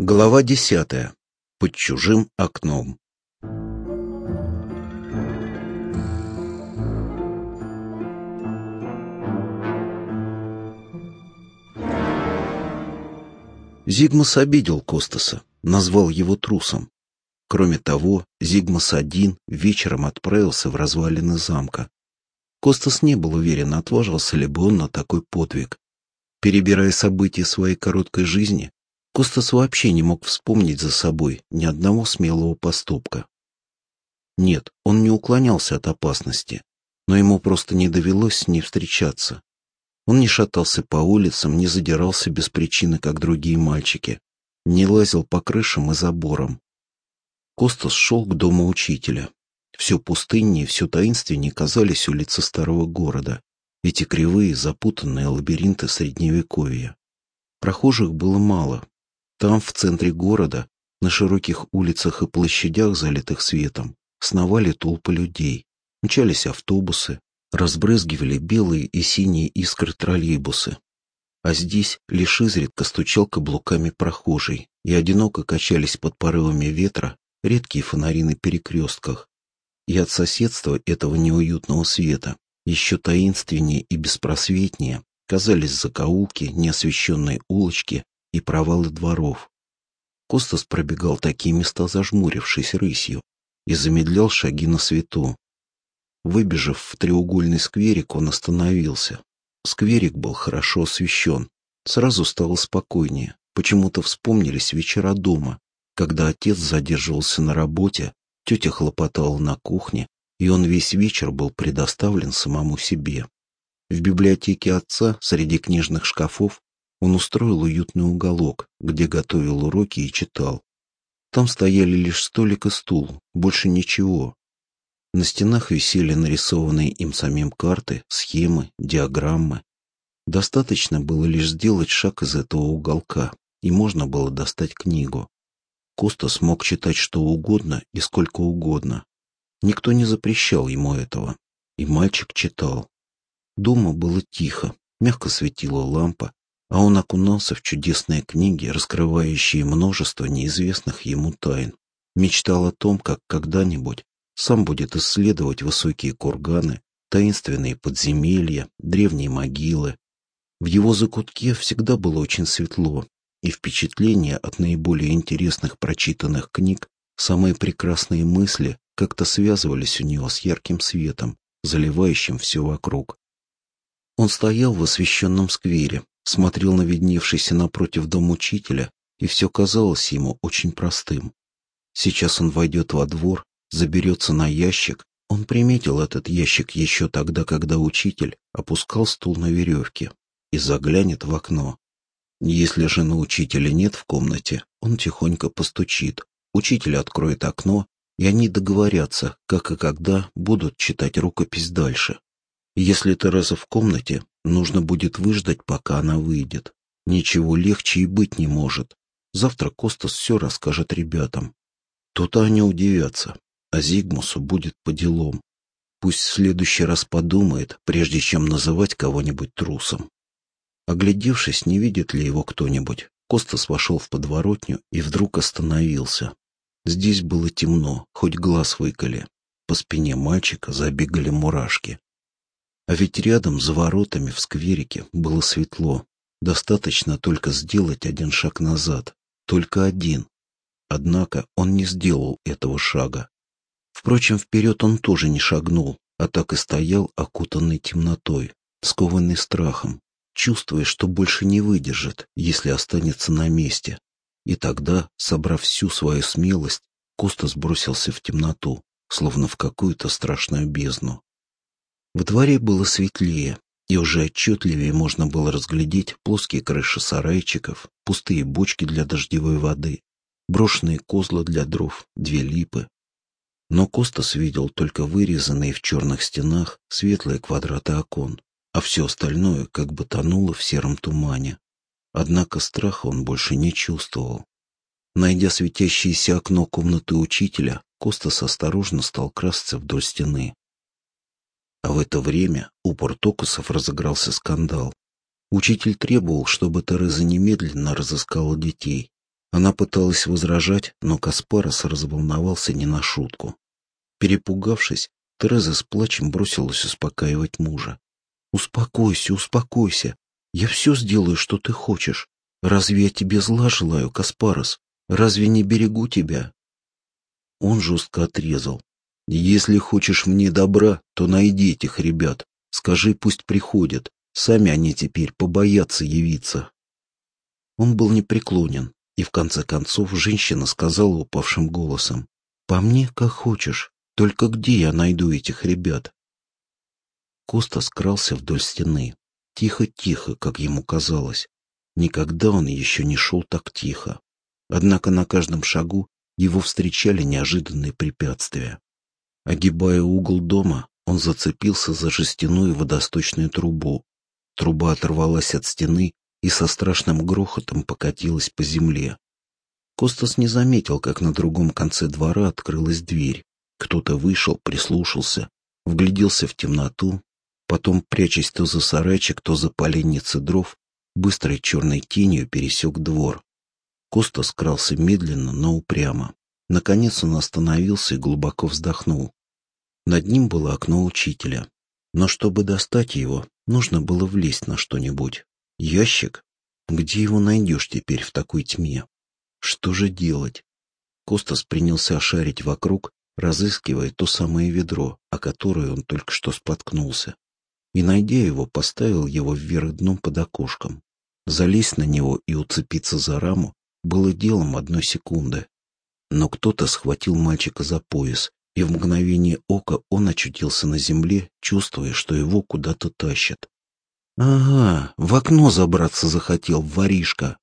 Глава десятая. Под чужим окном. Зигмас обидел Костаса, назвал его трусом. Кроме того, Зигмас один вечером отправился в развалины замка. Костас не был уверен, отважился ли бы он на такой подвиг. Перебирая события своей короткой жизни, Костас вообще не мог вспомнить за собой ни одного смелого поступка. Нет, он не уклонялся от опасности, но ему просто не довелось с ней встречаться. Он не шатался по улицам, не задирался без причины, как другие мальчики, не лазил по крышам и заборам. Костас шел к дому учителя. Все пустыннее, все таинственнее казались улицы старого города, эти кривые, запутанные лабиринты средневековья. Прохожих было мало. Там, в центре города, на широких улицах и площадях, залитых светом, сновали толпы людей. Мчались автобусы, разбрызгивали белые и синие искры троллейбусы. А здесь лишь изредка стучал каблуками прохожий, и одиноко качались под порывами ветра редкие фонари на перекрестках. И от соседства этого неуютного света еще таинственнее и беспросветнее казались закоулки, неосвещенные улочки и провалы дворов. Костас пробегал такие места, зажмурившись рысью, и замедлял шаги на свету. Выбежав в треугольный скверик, он остановился. Скверик был хорошо освещен. Сразу стало спокойнее. Почему-то вспомнились вечера дома, когда отец задерживался на работе, тетя хлопотала на кухне, и он весь вечер был предоставлен самому себе. В библиотеке отца, среди книжных шкафов, он устроил уютный уголок, где готовил уроки и читал. Там стояли лишь столик и стул, больше ничего. На стенах висели нарисованные им самим карты, схемы, диаграммы. Достаточно было лишь сделать шаг из этого уголка, и можно было достать книгу. Коста смог читать что угодно и сколько угодно. Никто не запрещал ему этого. И мальчик читал. Дома было тихо, мягко светила лампа, а он окунался в чудесные книги, раскрывающие множество неизвестных ему тайн. Мечтал о том, как когда-нибудь сам будет исследовать высокие курганы, таинственные подземелья, древние могилы. В его закутке всегда было очень светло, и впечатления от наиболее интересных прочитанных книг, самые прекрасные мысли как-то связывались у него с ярким светом, заливающим все вокруг. Он стоял в освещенном сквере, смотрел на видневшийся напротив дом учителя, и все казалось ему очень простым. Сейчас он войдет во двор, заберется на ящик. Он приметил этот ящик еще тогда, когда учитель опускал стул на веревке и заглянет в окно. Если же на учителя нет в комнате, он тихонько постучит. Учитель откроет окно, и они договорятся, как и когда будут читать рукопись дальше. Если Тереза в комнате, нужно будет выждать, пока она выйдет. Ничего легче и быть не может. Завтра Костас все расскажет ребятам. То-то они удивятся, а Зигмусу будет по делам. Пусть в следующий раз подумает, прежде чем называть кого-нибудь трусом. Оглядевшись, не видит ли его кто-нибудь, Костас вошел в подворотню и вдруг остановился. Здесь было темно, хоть глаз выколи. По спине мальчика забегали мурашки. А ведь рядом, за воротами, в скверике, было светло. Достаточно только сделать один шаг назад. Только один. Однако он не сделал этого шага. Впрочем, вперед он тоже не шагнул, а так и стоял, окутанный темнотой, скованный страхом, чувствуя, что больше не выдержит, если останется на месте. И тогда, собрав всю свою смелость, Коста сбросился в темноту, словно в какую-то страшную бездну. В дворе было светлее, и уже отчетливее можно было разглядеть плоские крыши сарайчиков, пустые бочки для дождевой воды, брошенные козла для дров, две липы. Но Костас видел только вырезанные в черных стенах светлые квадраты окон, а все остальное как бы тонуло в сером тумане. Однако страха он больше не чувствовал. Найдя светящееся окно комнаты учителя, Костас осторожно стал красться вдоль стены. А в это время у Портокусов разыгрался скандал. Учитель требовал, чтобы Тереза немедленно разыскала детей. Она пыталась возражать, но Каспарос разволновался не на шутку. Перепугавшись, Тереза с плачем бросилась успокаивать мужа. «Успокойся, успокойся. Я все сделаю, что ты хочешь. Разве я тебе зла желаю, Каспарос? Разве не берегу тебя?» Он жестко отрезал. «Если хочешь мне добра, то найди этих ребят. Скажи, пусть приходят. Сами они теперь побоятся явиться». Он был непреклонен, и в конце концов женщина сказала упавшим голосом. «По мне, как хочешь. Только где я найду этих ребят? Коста скрался вдоль стены. Тихо-тихо, как ему казалось. Никогда он еще не шел так тихо. Однако на каждом шагу его встречали неожиданные препятствия. Огибая угол дома, он зацепился за жестяную водосточную трубу. Труба оторвалась от стены и со страшным грохотом покатилась по земле. Костас не заметил, как на другом конце двора открылась дверь. Кто-то вышел, прислушался, вгляделся в темноту, потом, прячась то за сарайчик, то за поленницы дров, быстрой черной тенью пересек двор. Коста скрался медленно, но упрямо. Наконец он остановился и глубоко вздохнул. Над ним было окно учителя. Но чтобы достать его, нужно было влезть на что-нибудь. Ящик? Где его найдешь теперь в такой тьме? Что же делать? Костас принялся шарить вокруг, разыскивая то самое ведро, о которое он только что споткнулся. И, найдя его, поставил его вверх дном под окошком. Залезть на него и уцепиться за раму было делом одной секунды. Но кто-то схватил мальчика за пояс, и в мгновение ока он очутился на земле, чувствуя, что его куда-то тащат. «Ага, в окно забраться захотел, воришка!»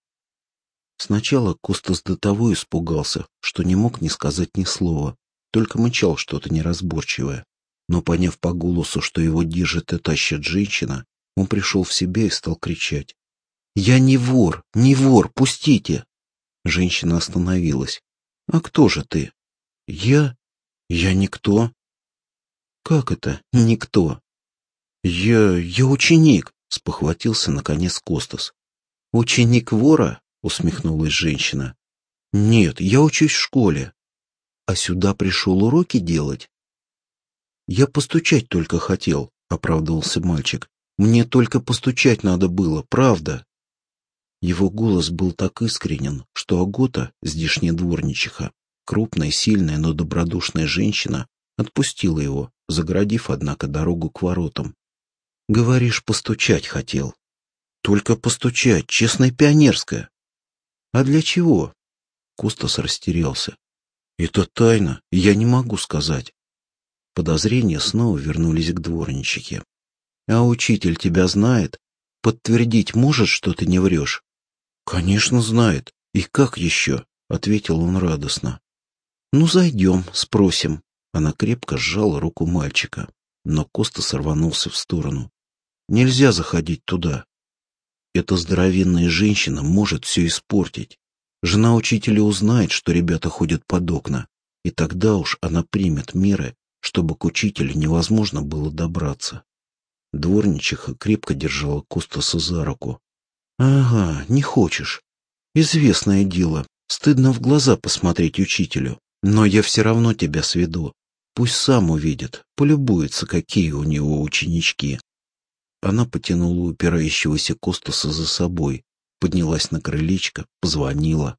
Сначала Костас до того испугался, что не мог ни сказать ни слова, только мычал что-то неразборчивое. Но, поняв по голосу, что его держит и тащит женщина, он пришел в себя и стал кричать. «Я не вор! Не вор! Пустите!» Женщина остановилась. «А кто же ты?» «Я? Я никто». «Как это? Никто?» «Я... я ученик», — спохватился наконец Костас. «Ученик вора?» — усмехнулась женщина. «Нет, я учусь в школе а сюда пришел уроки делать? Я постучать только хотел, оправдывался мальчик. Мне только постучать надо было, правда. Его голос был так искренен, что Агота, здешняя дворничиха, крупная, сильная, но добродушная женщина, отпустила его, заградив, однако, дорогу к воротам. «Говоришь, постучать хотел». «Только постучать, честная пионерская». «А для чего?» Костас растерялся. Это тайна, я не могу сказать. Подозрения снова вернулись к дворничике. А учитель тебя знает? Подтвердить может, что ты не врешь? Конечно, знает. И как еще? Ответил он радостно. Ну, зайдем, спросим. Она крепко сжала руку мальчика, но Коста сорванулся в сторону. Нельзя заходить туда. Эта здоровенная женщина может все испортить. Жена учителя узнает, что ребята ходят под окна, и тогда уж она примет меры, чтобы к учителю невозможно было добраться. Дворничиха крепко держала Костаса за руку. «Ага, не хочешь. Известное дело. Стыдно в глаза посмотреть учителю. Но я все равно тебя сведу. Пусть сам увидит, полюбуется, какие у него ученички». Она потянула упирающегося Костаса за собой, поднялась на крылечко, позвонила.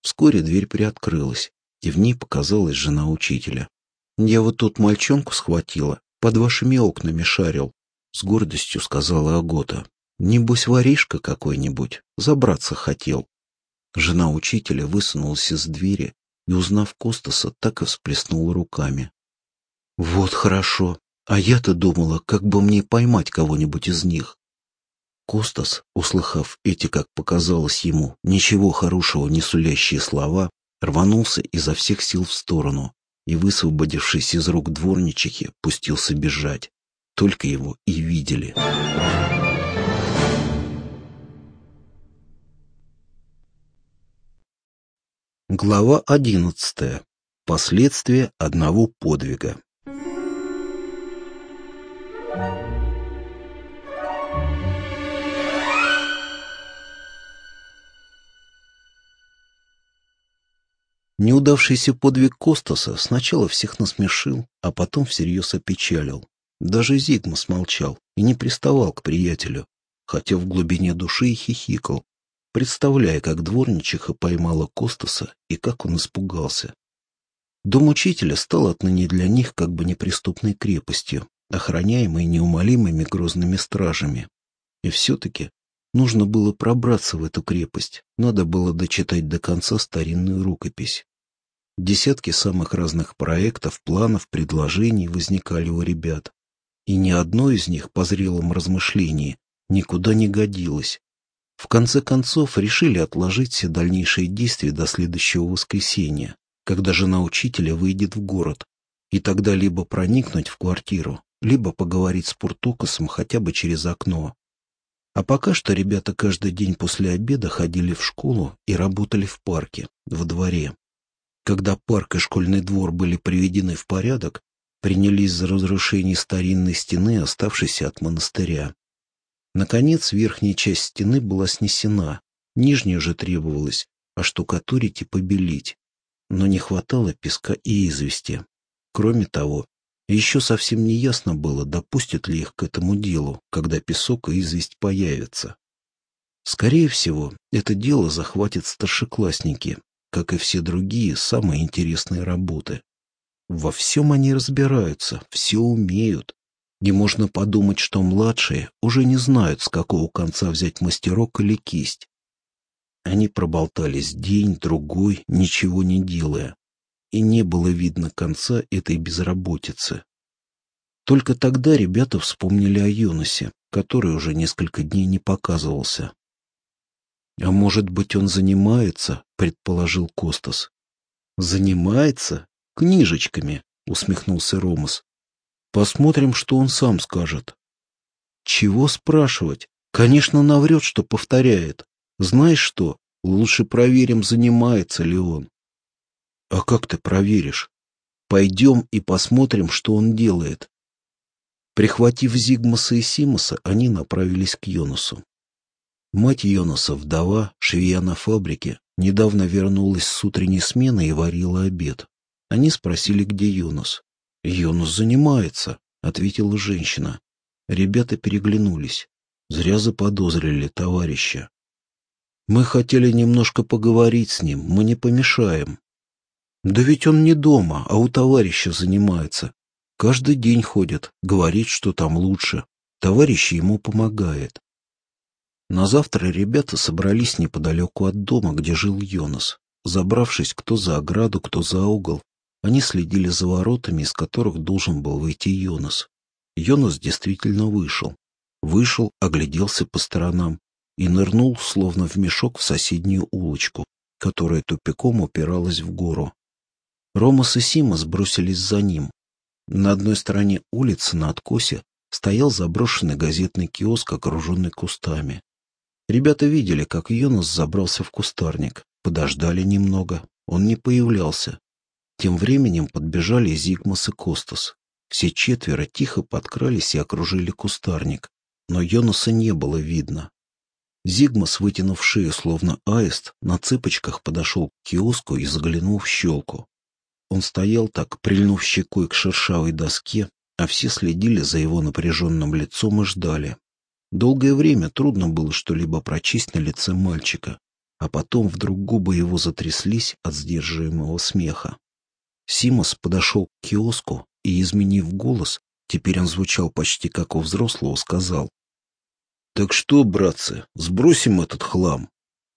Вскоре дверь приоткрылась, и в ней показалась жена учителя. «Я вот тут мальчонку схватила, под вашими окнами шарил», — с гордостью сказала Агота. «Небось, воришка какой-нибудь, забраться хотел». Жена учителя высунулась из двери и, узнав Костаса, так и всплеснула руками. «Вот хорошо. А я-то думала, как бы мне поймать кого-нибудь из них. Костас, услыхав эти, как показалось ему, ничего хорошего не сулящие слова, рванулся изо всех сил в сторону и, высвободившись из рук дворничихи, пустился бежать. Только его и видели. Глава одиннадцатая. Последствия одного подвига. Неудавшийся подвиг Костаса сначала всех насмешил, а потом всерьез опечалил. Даже Зигма смолчал и не приставал к приятелю, хотя в глубине души и хихикал, представляя, как дворничиха поймала Костаса и как он испугался. Дом учителя стал отныне для них как бы неприступной крепостью, охраняемой неумолимыми грозными стражами. И все-таки нужно было пробраться в эту крепость, надо было дочитать до конца старинную рукопись. Десятки самых разных проектов, планов, предложений возникали у ребят. И ни одно из них по зрелом размышлении никуда не годилось. В конце концов решили отложить все дальнейшие действия до следующего воскресенья, когда жена учителя выйдет в город, и тогда либо проникнуть в квартиру, либо поговорить с Пуртукасом хотя бы через окно. А пока что ребята каждый день после обеда ходили в школу и работали в парке, во дворе. Когда парк и школьный двор были приведены в порядок, принялись за разрушение старинной стены, оставшейся от монастыря. Наконец, верхняя часть стены была снесена, нижнюю же требовалось оштукатурить и побелить. Но не хватало песка и извести. Кроме того, еще совсем не ясно было, допустят ли их к этому делу, когда песок и известь появятся. Скорее всего, это дело захватят старшеклассники, как и все другие самые интересные работы. Во всем они разбираются, все умеют. Не можно подумать, что младшие уже не знают, с какого конца взять мастерок или кисть. Они проболтались день, другой, ничего не делая. И не было видно конца этой безработицы. Только тогда ребята вспомнили о Юносе, который уже несколько дней не показывался. «А может быть, он занимается?» — предположил Костас. «Занимается? Книжечками», — усмехнулся Ромас. «Посмотрим, что он сам скажет». «Чего спрашивать? Конечно, наврет, что повторяет. Знаешь что, лучше проверим, занимается ли он». «А как ты проверишь?» «Пойдем и посмотрим, что он делает». Прихватив Зигмаса и Симоса, они направились к Йонасу. Мать Йонаса, вдова, швея на фабрике, недавно вернулась с утренней смены и варила обед. Они спросили, где Йонас. «Йонас занимается», — ответила женщина. Ребята переглянулись. Зря заподозрили товарища. «Мы хотели немножко поговорить с ним, мы не помешаем». «Да ведь он не дома, а у товарища занимается. Каждый день ходит, говорит, что там лучше. Товарищ ему помогает. На завтра ребята собрались неподалеку от дома, где жил Йонас. Забравшись кто за ограду, кто за угол, они следили за воротами, из которых должен был выйти Йонас. Йонас действительно вышел. Вышел, огляделся по сторонам и нырнул, словно в мешок, в соседнюю улочку, которая тупиком упиралась в гору. Ромас и Сима сбросились за ним. На одной стороне улицы, на откосе, стоял заброшенный газетный киоск, окруженный кустами. Ребята видели, как Йонас забрался в кустарник. Подождали немного. Он не появлялся. Тем временем подбежали Зигмас и Костас. Все четверо тихо подкрались и окружили кустарник. Но Йонаса не было видно. Зигмас, вытянув шею, словно аист, на цыпочках подошел к киоску и заглянул в щелку. Он стоял так, прильнув щекой к шершавой доске, а все следили за его напряженным лицом и ждали. Долгое время трудно было что-либо прочесть на лице мальчика, а потом вдруг губы его затряслись от сдерживаемого смеха. Симос подошел к киоску и, изменив голос, теперь он звучал почти как у взрослого, сказал. «Так что, братцы, сбросим этот хлам?»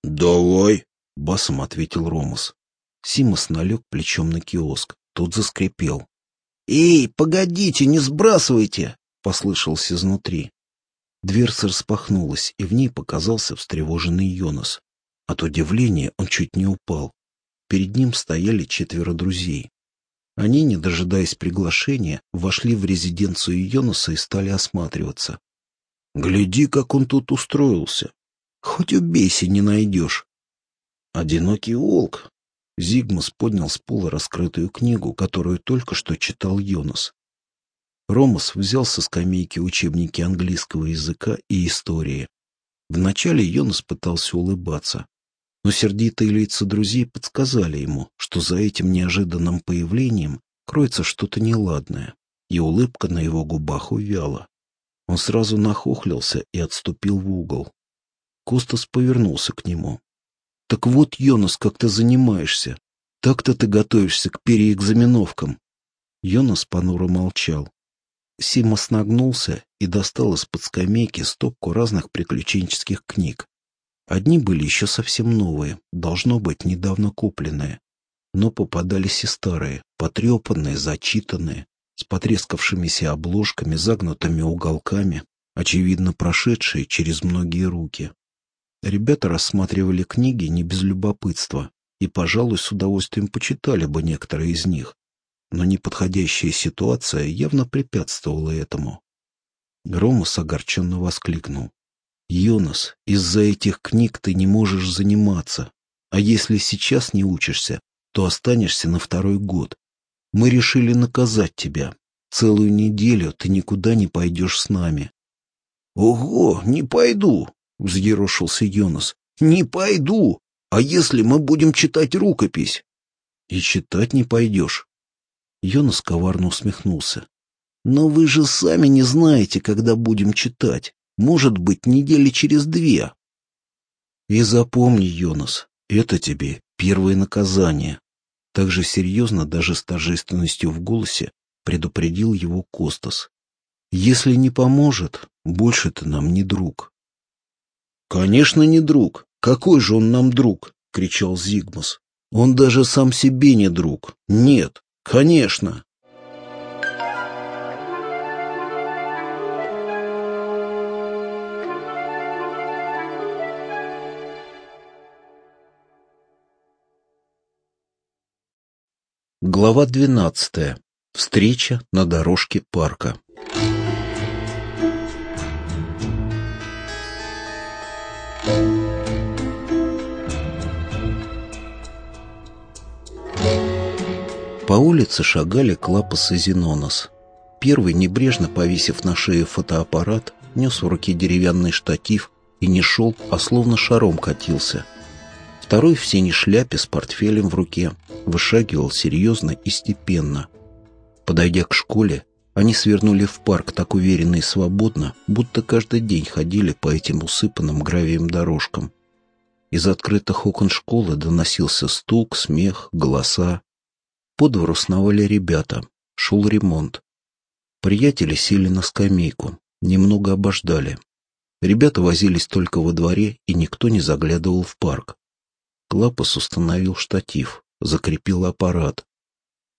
«Давай», — басом ответил Ромас. Симос налег плечом на киоск. Тот заскрипел. «Эй, погодите, не сбрасывайте!» — послышался изнутри. Дверца распахнулась, и в ней показался встревоженный Йонас. От удивления он чуть не упал. Перед ним стояли четверо друзей. Они, не дожидаясь приглашения, вошли в резиденцию Йонаса и стали осматриваться. «Гляди, как он тут устроился! Хоть убейся, не найдешь!» «Одинокий волк!» Зигмус поднял с пола раскрытую книгу, которую только что читал Йонас. Ромас взял со скамейки учебники английского языка и истории. Вначале Йонас пытался улыбаться. Но сердитые лица друзей подсказали ему, что за этим неожиданным появлением кроется что-то неладное, и улыбка на его губах увяла. Он сразу нахохлился и отступил в угол. Костас повернулся к нему. «Так вот, Йонас, как ты занимаешься. Так-то ты готовишься к переэкзаменовкам». Йонас понуро молчал. Симос нагнулся и достал из-под скамейки стопку разных приключенческих книг. Одни были еще совсем новые, должно быть, недавно купленные. Но попадались и старые, потрепанные, зачитанные, с потрескавшимися обложками, загнутыми уголками, очевидно прошедшие через многие руки. Ребята рассматривали книги не без любопытства и, пожалуй, с удовольствием почитали бы некоторые из них, но неподходящая ситуация явно препятствовала этому. Громус огорченно воскликнул. «Йонас, из-за этих книг ты не можешь заниматься, а если сейчас не учишься, то останешься на второй год. Мы решили наказать тебя. Целую неделю ты никуда не пойдешь с нами». «Ого, не пойду!» — взъерошился Йонас. «Не пойду! А если мы будем читать рукопись?» «И читать не пойдешь». Йонас коварно усмехнулся. «Но вы же сами не знаете, когда будем читать. Может быть, недели через две». «И запомни, Йонас, это тебе первое наказание». Так же серьезно, даже с торжественностью в голосе, предупредил его Костас. «Если не поможет, больше ты нам не друг». «Конечно, не друг. Какой же он нам друг?» — кричал Зигмус. «Он даже сам себе не друг. Нет, конечно!» Глава двенадцатая. Встреча на дорожке парка. По улице шагали Клапас и Зенонос. Первый, небрежно повесив на шею фотоаппарат, нес в руке деревянный штатив и не шел, а словно шаром катился. Второй в синей шляпе с портфелем в руке вышагивал серьезно и степенно. Подойдя к школе, они свернули в парк так уверенно и свободно, будто каждый день ходили по этим усыпанным гравием дорожкам. Из открытых окон школы доносился стук, смех, голоса. По двору сновали ребята. Шел ремонт. Приятели сели на скамейку. Немного обождали. Ребята возились только во дворе, и никто не заглядывал в парк. Клапас установил штатив, закрепил аппарат.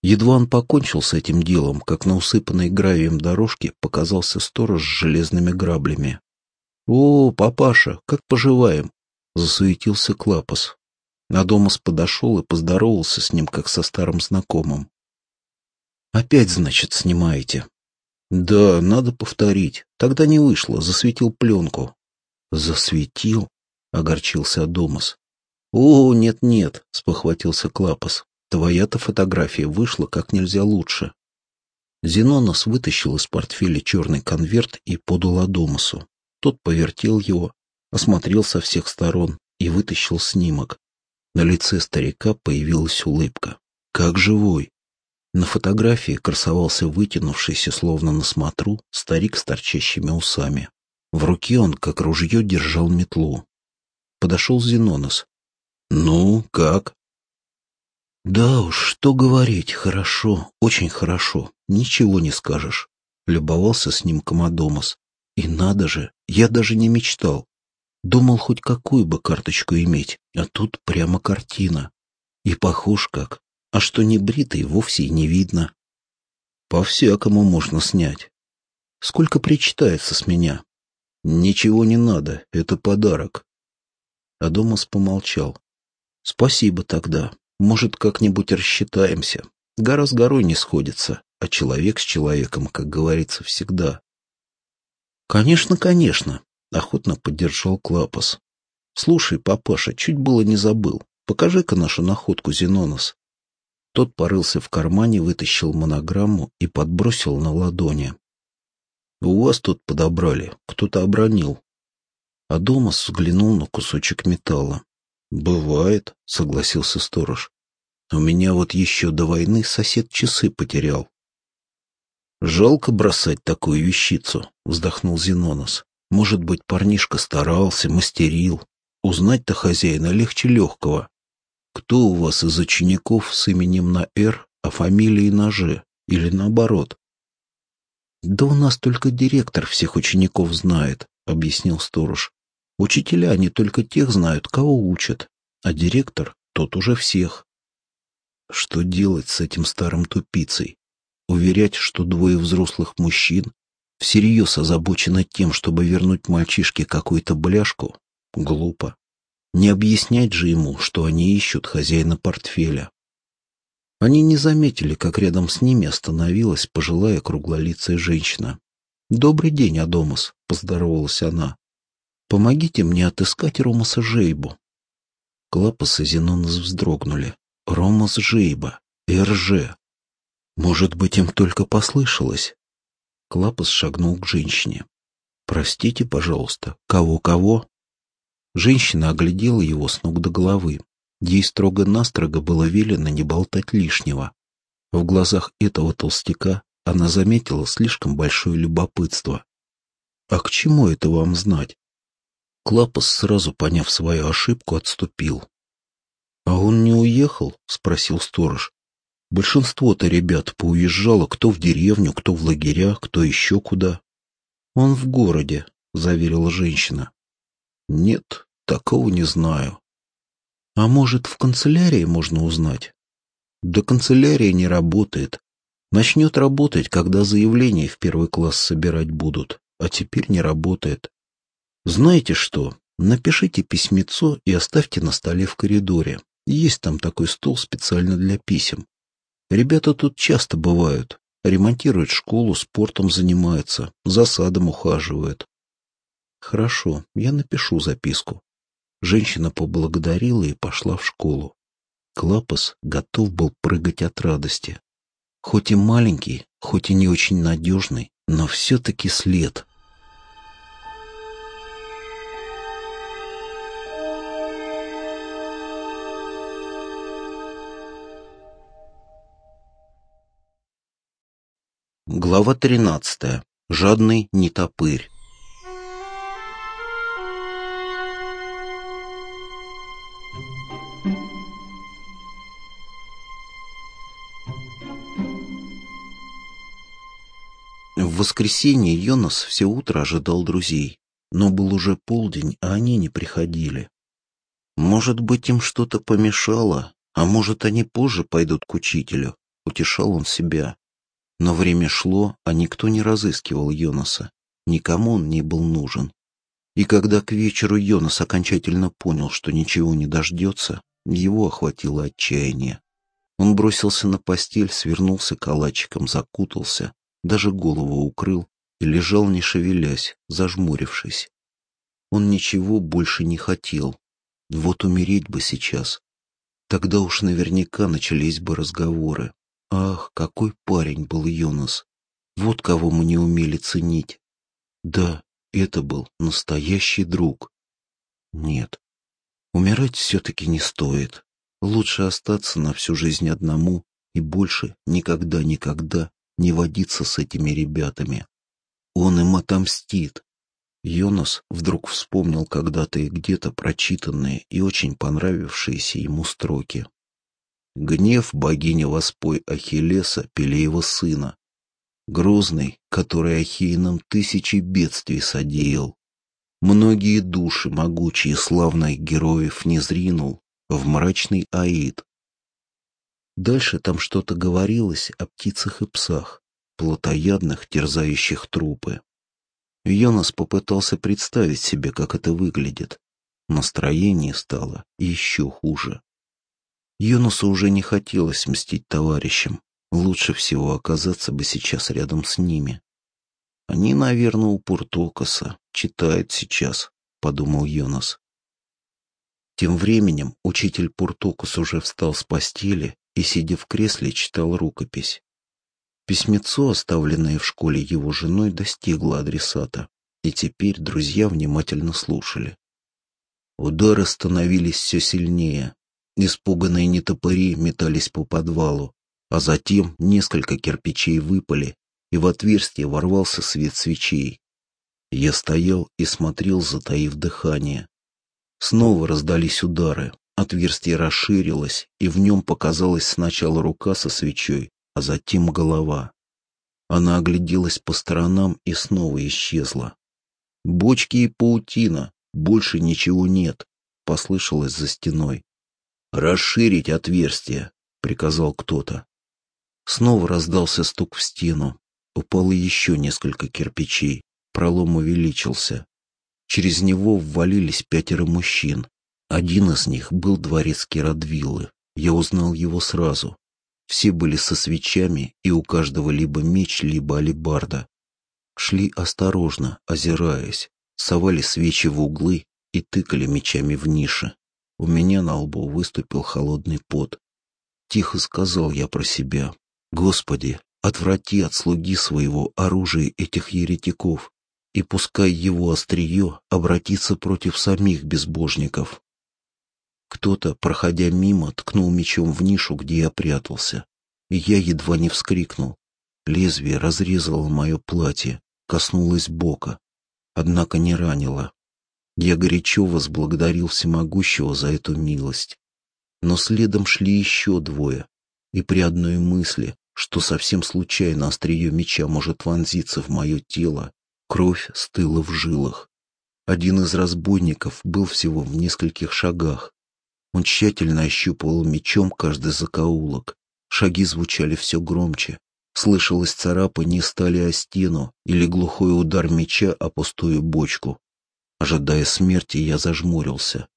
Едва он покончил с этим делом, как на усыпанной гравием дорожке показался сторож с железными граблями. «О, папаша, как поживаем?» — засуетился Клапас. Надомас подошел и поздоровался с ним, как со старым знакомым. «Опять, значит, снимаете?» «Да, надо повторить. Тогда не вышло, засветил пленку». «Засветил?» — огорчился Адомас. «О, нет-нет», — спохватился Клапас. «Твоя-то фотография вышла как нельзя лучше». Зенонос вытащил из портфеля черный конверт и подал Адомасу. Тот повертел его, осмотрел со всех сторон и вытащил снимок. На лице старика появилась улыбка. Как живой. На фотографии красовался вытянувшийся, словно на смотру, старик с торчащими усами. В руке он, как ружье, держал метлу. Подошел Зенонос. «Ну, как?» «Да уж, что говорить, хорошо, очень хорошо, ничего не скажешь», — любовался с ним Комодомос. «И надо же, я даже не мечтал. Думал хоть какую бы карточку иметь, а тут прямо картина. И похож как. А что не бритый, вовсе и не видно. По-всякому можно снять. Сколько причитается с меня? Ничего не надо, это подарок. Адомас помолчал. Спасибо тогда. Может, как-нибудь рассчитаемся. Гора с горой не сходится, а человек с человеком, как говорится, всегда. Конечно, конечно, Охотно поддержал Клапас. «Слушай, папаша, чуть было не забыл. Покажи-ка нашу находку, Зенонос». Тот порылся в кармане, вытащил монограмму и подбросил на ладони. «У вас тут подобрали. Кто-то обронил». Адомас взглянул на кусочек металла. «Бывает», — согласился сторож. «У меня вот еще до войны сосед часы потерял». «Жалко бросать такую вещицу», — вздохнул Зенонос. «Может быть, парнишка старался, мастерил. Узнать-то хозяина легче легкого. Кто у вас из учеников с именем на «Р», а фамилией на «Ж» или наоборот?» «Да у нас только директор всех учеников знает», — объяснил сторож. «Учителя они только тех знают, кого учат, а директор — тот уже всех». Что делать с этим старым тупицей? Уверять, что двое взрослых мужчин всерьез озабочены тем, чтобы вернуть мальчишке какую-то бляшку? Глупо. Не объяснять же ему, что они ищут хозяина портфеля. Они не заметили, как рядом с ними остановилась пожилая круглолицая женщина. «Добрый день, Адомас», — поздоровалась она. «Помогите мне отыскать Ромаса Жейбу». Клапас и Зенонос вздрогнули. «Ромас Жейба. РЖ. Может быть, им только послышалось?» Клапас шагнул к женщине. «Простите, пожалуйста, кого-кого?» Женщина оглядела его с ног до головы. Ей строго-настрого было велено не болтать лишнего. В глазах этого толстяка она заметила слишком большое любопытство. «А к чему это вам знать?» Клапас, сразу поняв свою ошибку, отступил. «А он не уехал?» — спросил сторож. «Большинство-то ребят поуезжало кто в деревню, кто в лагеря, кто еще куда». «Он в городе», — заверила женщина. «Нет, такого не знаю. А может, в канцелярии можно узнать? Да канцелярия не работает. Начнет работать, когда заявления в первый класс собирать будут, а теперь не работает. Знаете что? Напишите письмецо и оставьте на столе в коридоре. Есть там такой стол специально для писем. Ребята тут часто бывают. Ремонтируют школу, спортом занимаются, за садом ухаживают. Хорошо, я напишу записку. Женщина поблагодарила и пошла в школу. Клапас готов был прыгать от радости. Хоть и маленький, хоть и не очень надежный, но все-таки след. Глава тринадцатая. Жадный нетопырь. В воскресенье Йонас все утро ожидал друзей, но был уже полдень, а они не приходили. Может быть, им что-то помешало, а может, они позже пойдут к учителю, утешал он себя. Но время шло, а никто не разыскивал Йонаса, никому он не был нужен. И когда к вечеру Йонас окончательно понял, что ничего не дождется, его охватило отчаяние. Он бросился на постель, свернулся калачиком, закутался, даже голову укрыл и лежал, не шевелясь, зажмурившись. Он ничего больше не хотел. Вот умереть бы сейчас. Тогда уж наверняка начались бы разговоры. Ах, какой парень был Йонас! Вот кого мы не умели ценить. Да, это был настоящий друг. Нет, умирать все-таки не стоит. Лучше остаться на всю жизнь одному и больше никогда-никогда не водиться с этими ребятами. Он им отомстит. Йонас вдруг вспомнил когда-то и где-то прочитанные и очень понравившиеся ему строки. Гнев богини воспой Ахиллеса, Пелеева сына, грозный, который Ахеинам тысячи бедствий содеял. Многие души могучие славных героев не зринул в мрачный Аид, Дальше там что-то говорилось о птицах и псах, плотоядных, терзающих трупы. Йонас попытался представить себе, как это выглядит. Настроение стало еще хуже. Йонасу уже не хотелось мстить товарищам. Лучше всего оказаться бы сейчас рядом с ними. Они, наверное, у Пуртокоса, читают сейчас, подумал Йонас. Тем временем учитель Пуртокус уже встал с постели и, сидя в кресле, читал рукопись. Письмецо, оставленное в школе его женой, достигло адресата, и теперь друзья внимательно слушали. Удары становились все сильнее. Испуганные нетопыри метались по подвалу, а затем несколько кирпичей выпали, и в отверстие ворвался свет свечей. Я стоял и смотрел, затаив дыхание. Снова раздались удары, отверстие расширилось, и в нем показалась сначала рука со свечой, а затем голова. Она огляделась по сторонам и снова исчезла. «Бочки и паутина, больше ничего нет», — послышалось за стеной. «Расширить отверстие», — приказал кто-то. Снова раздался стук в стену. Упало еще несколько кирпичей. Пролом увеличился. Через него ввалились пятеро мужчин. Один из них был дворецкий Радвиллы. Я узнал его сразу. Все были со свечами, и у каждого либо меч, либо алебарда. Шли осторожно, озираясь, совали свечи в углы и тыкали мечами в ниши. У меня на лбу выступил холодный пот. Тихо сказал я про себя. «Господи, отврати от слуги своего оружие этих еретиков, и пускай его острие обратится против самих безбожников». Кто-то, проходя мимо, ткнул мечом в нишу, где я прятался, и я едва не вскрикнул. Лезвие разрезало мое платье, коснулось бока, однако не ранило. Я горячо возблагодарил всемогущего за эту милость. Но следом шли еще двое, и при одной мысли, что совсем случайно острие меча может вонзиться в мое тело, кровь стыла в жилах. Один из разбойников был всего в нескольких шагах. Он тщательно ощупывал мечом каждый закоулок. Шаги звучали все громче. Слышалось царапание стали о стену или глухой удар меча о пустую бочку. Ожидая смерти, я зажмурился.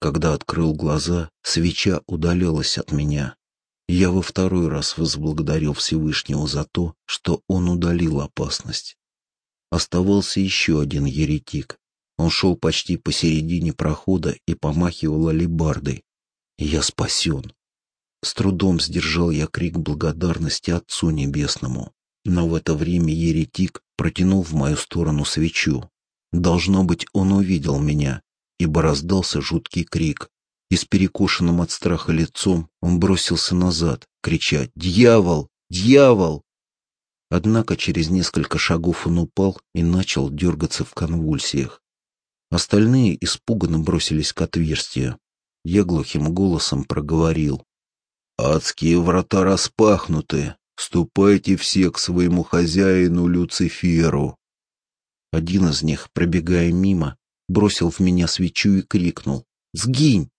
Когда открыл глаза, свеча удалялась от меня. Я во второй раз возблагодарил Всевышнего за то, что он удалил опасность. Оставался еще один еретик. Он шел почти посередине прохода и помахивал алебардой. Я спасен. С трудом сдержал я крик благодарности Отцу Небесному. Но в это время еретик протянул в мою сторону свечу. Должно быть, он увидел меня, ибо раздался жуткий крик. И с перекошенным от страха лицом он бросился назад, крича «Дьявол! Дьявол!». Однако через несколько шагов он упал и начал дергаться в конвульсиях. Остальные испуганно бросились к отверстию. Я глухим голосом проговорил. «Адские врата распахнуты. Ступайте все к своему хозяину Люциферу. Один из них, пробегая мимо, бросил в меня свечу и крикнул «Сгинь!».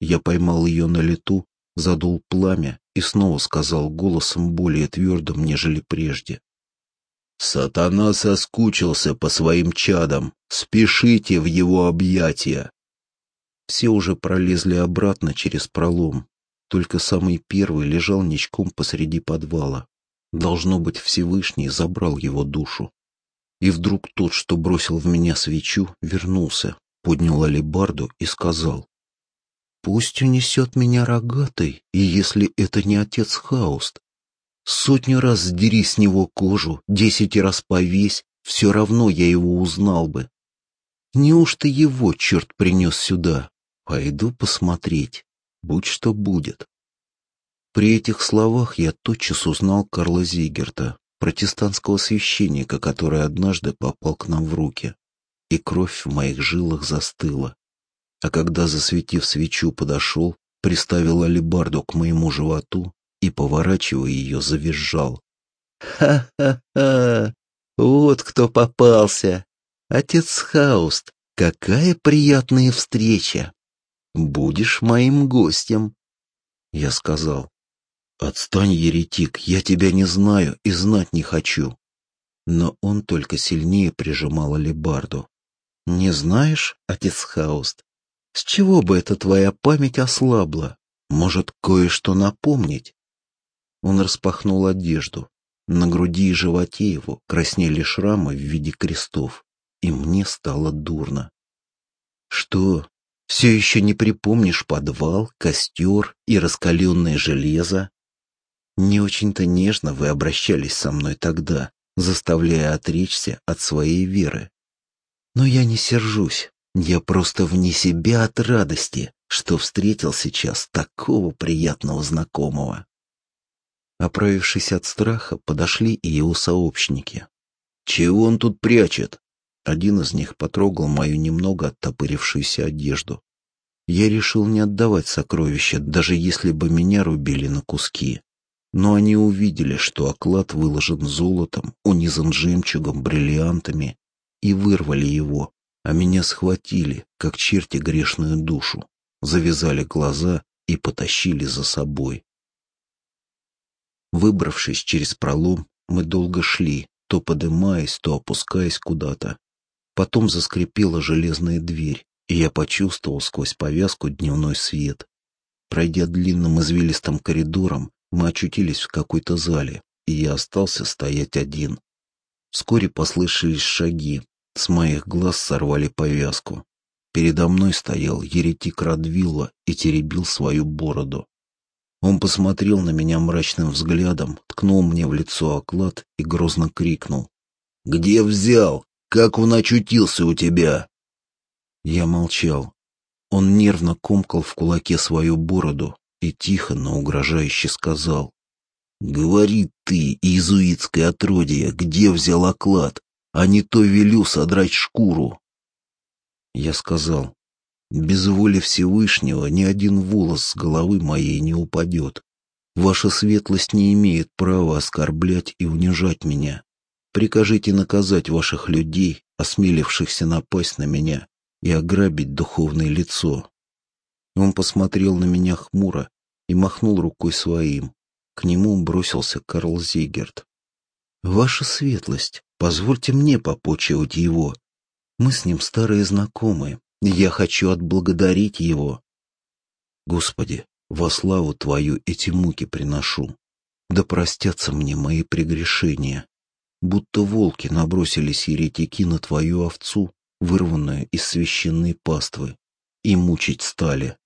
Я поймал ее на лету, задул пламя и снова сказал голосом более твердым, нежели прежде. «Сатана соскучился по своим чадам. Спешите в его объятия!» Все уже пролезли обратно через пролом. Только самый первый лежал ничком посреди подвала. Должно быть, Всевышний забрал его душу. И вдруг тот, что бросил в меня свечу, вернулся, поднял алебарду и сказал, «Пусть унесет меня рогатый, и если это не отец Хауст, сотню раз сдери с него кожу, десять раз повесь, все равно я его узнал бы. Неужто его черт принес сюда? Пойду посмотреть, будь что будет». При этих словах я тотчас узнал Карла Зигерта, протестантского священника, который однажды попал к нам в руки, и кровь в моих жилах застыла. А когда, засветив свечу, подошел, приставил алебарду к моему животу и, поворачивая ее, завизжал. «Ха-ха-ха! Вот кто попался! Отец Хауст, какая приятная встреча! Будешь моим гостем!» Я сказал, «Отстань, еретик, я тебя не знаю и знать не хочу». Но он только сильнее прижимал алебарду. «Не знаешь, отец Хауст, с чего бы эта твоя память ослабла? Может, кое-что напомнить?» Он распахнул одежду. На груди и животе его краснели шрамы в виде крестов, и мне стало дурно. «Что, все еще не припомнишь подвал, костер и раскаленное железо?» Не очень-то нежно вы обращались со мной тогда, заставляя отречься от своей веры. Но я не сержусь. Я просто вне себя от радости, что встретил сейчас такого приятного знакомого. Оправившись от страха, подошли и его сообщники. «Чего он тут прячет?» Один из них потрогал мою немного оттопырившуюся одежду. Я решил не отдавать сокровища, даже если бы меня рубили на куски. Но они увидели, что оклад выложен золотом, унизан жемчугом, бриллиантами, и вырвали его, а меня схватили, как черти грешную душу, завязали глаза и потащили за собой. Выбравшись через пролом, мы долго шли, то подымаясь, то опускаясь куда-то. Потом заскрипела железная дверь, и я почувствовал сквозь повязку дневной свет. Пройдя длинным извилистым коридором, мы очутились в какой-то зале, и я остался стоять один. Вскоре послышались шаги, с моих глаз сорвали повязку. Передо мной стоял еретик Радвилла и теребил свою бороду. Он посмотрел на меня мрачным взглядом, ткнул мне в лицо оклад и грозно крикнул. «Где взял? Как он очутился у тебя?» Я молчал. Он нервно комкал в кулаке свою бороду и тихо, но угрожающе сказал. «Говори ты, иезуитское отродье, где взял оклад, а не то велю содрать шкуру». Я сказал, без воли Всевышнего ни один волос с головы моей не упадет. Ваша светлость не имеет права оскорблять и унижать меня. Прикажите наказать ваших людей, осмелившихся напасть на меня и ограбить духовное лицо. Он посмотрел на меня хмуро и махнул рукой своим. К нему бросился Карл Зигерт. «Ваша светлость, позвольте мне попочивать его. Мы с ним старые знакомые, я хочу отблагодарить его. Господи, во славу Твою эти муки приношу. Да простятся мне мои прегрешения. Будто волки набросились еретики на Твою овцу, вырванную из священной паствы, и мучить стали.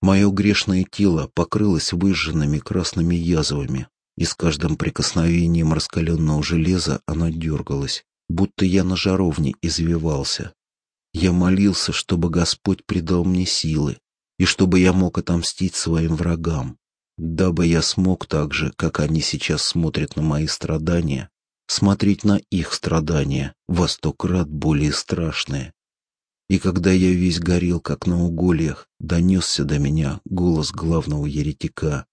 Мое грешное тело покрылось выжженными красными язвами, и с каждым прикосновением раскаленного железа оно дергалось, будто я на жаровне извивался. Я молился, чтобы Господь придал мне силы, и чтобы я мог отомстить своим врагам, дабы я смог так же, как они сейчас смотрят на мои страдания, смотреть на их страдания, во сто крат более страшные. И когда я весь горел, как на угольях, донесся до меня голос главного еретика.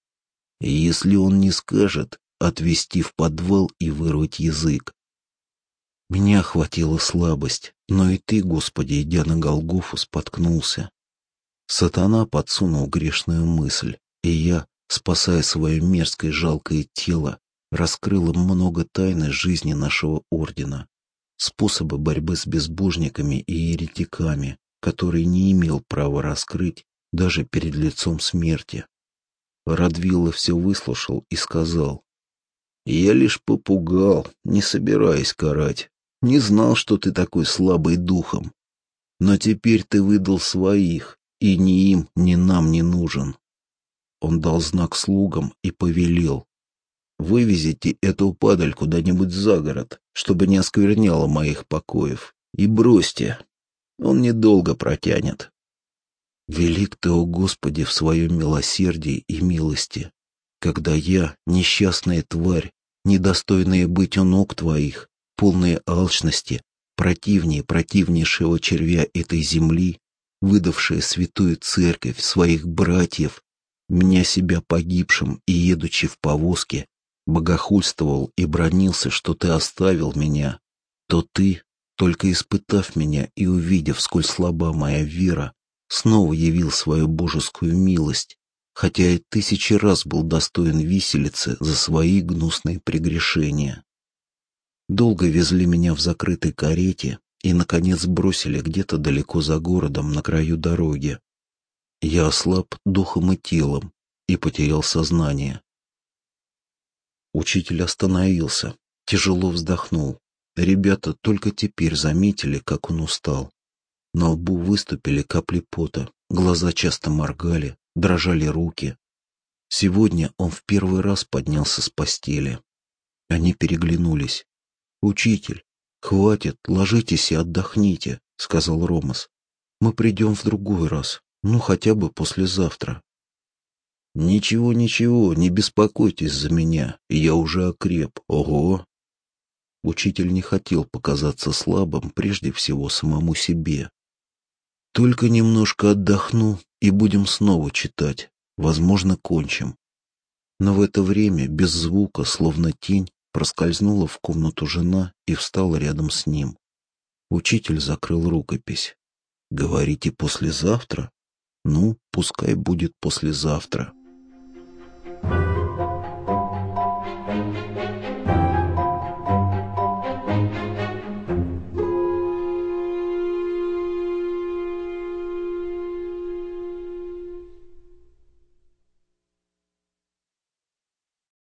Если он не скажет, отвести в подвал и вырвать язык, меня охватила слабость, но и ты, Господи, идя на Голгофу, споткнулся. Сатана подсунул грешную мысль, и я, спасая свое мерзкое жалкое тело, раскрыл им много тайны жизни нашего ордена, способы борьбы с безбожниками и еретиками, которые не имел права раскрыть даже перед лицом смерти. Радвилла все выслушал и сказал, «Я лишь попугал, не собираясь карать. Не знал, что ты такой слабый духом. Но теперь ты выдал своих, и ни им, ни нам не нужен. Он дал знак слугам и повелел. Вывезите эту падаль куда-нибудь за город, чтобы не оскверняло моих покоев, и бросьте. Он недолго протянет. Велик ты, о Господи, в своем милосердии и милости, когда я, несчастная тварь, недостойная быть у ног твоих, полные алчности, противнее противнейшего червя этой земли, выдавшая святую церковь своих братьев, меня себя погибшим и едучи в повозке, богохульствовал и бронился, что ты оставил меня, то ты, только испытав меня и увидев, сколь слаба моя вера, снова явил свою божескую милость, хотя и тысячи раз был достоин виселицы за свои гнусные прегрешения. Долго везли меня в закрытой карете и, наконец, бросили где-то далеко за городом на краю дороги. Я ослаб духом и телом и потерял сознание. Учитель остановился, тяжело вздохнул. Ребята только теперь заметили, как он устал. На лбу выступили капли пота, глаза часто моргали, дрожали руки. Сегодня он в первый раз поднялся с постели. Они переглянулись. «Учитель, хватит, ложитесь и отдохните», — сказал Ромас. Мы придем в другой раз, ну хотя бы послезавтра. Ничего, ничего, не беспокойтесь за меня, я уже окреп, ого. Учитель не хотел показаться слабым прежде всего самому себе. Только немножко отдохну и будем снова читать, возможно, кончим. Но в это время, без звука, словно тень, проскользнула в комнату жена и встала рядом с ним. Учитель закрыл рукопись. «Говорите послезавтра? Ну, пускай будет послезавтра».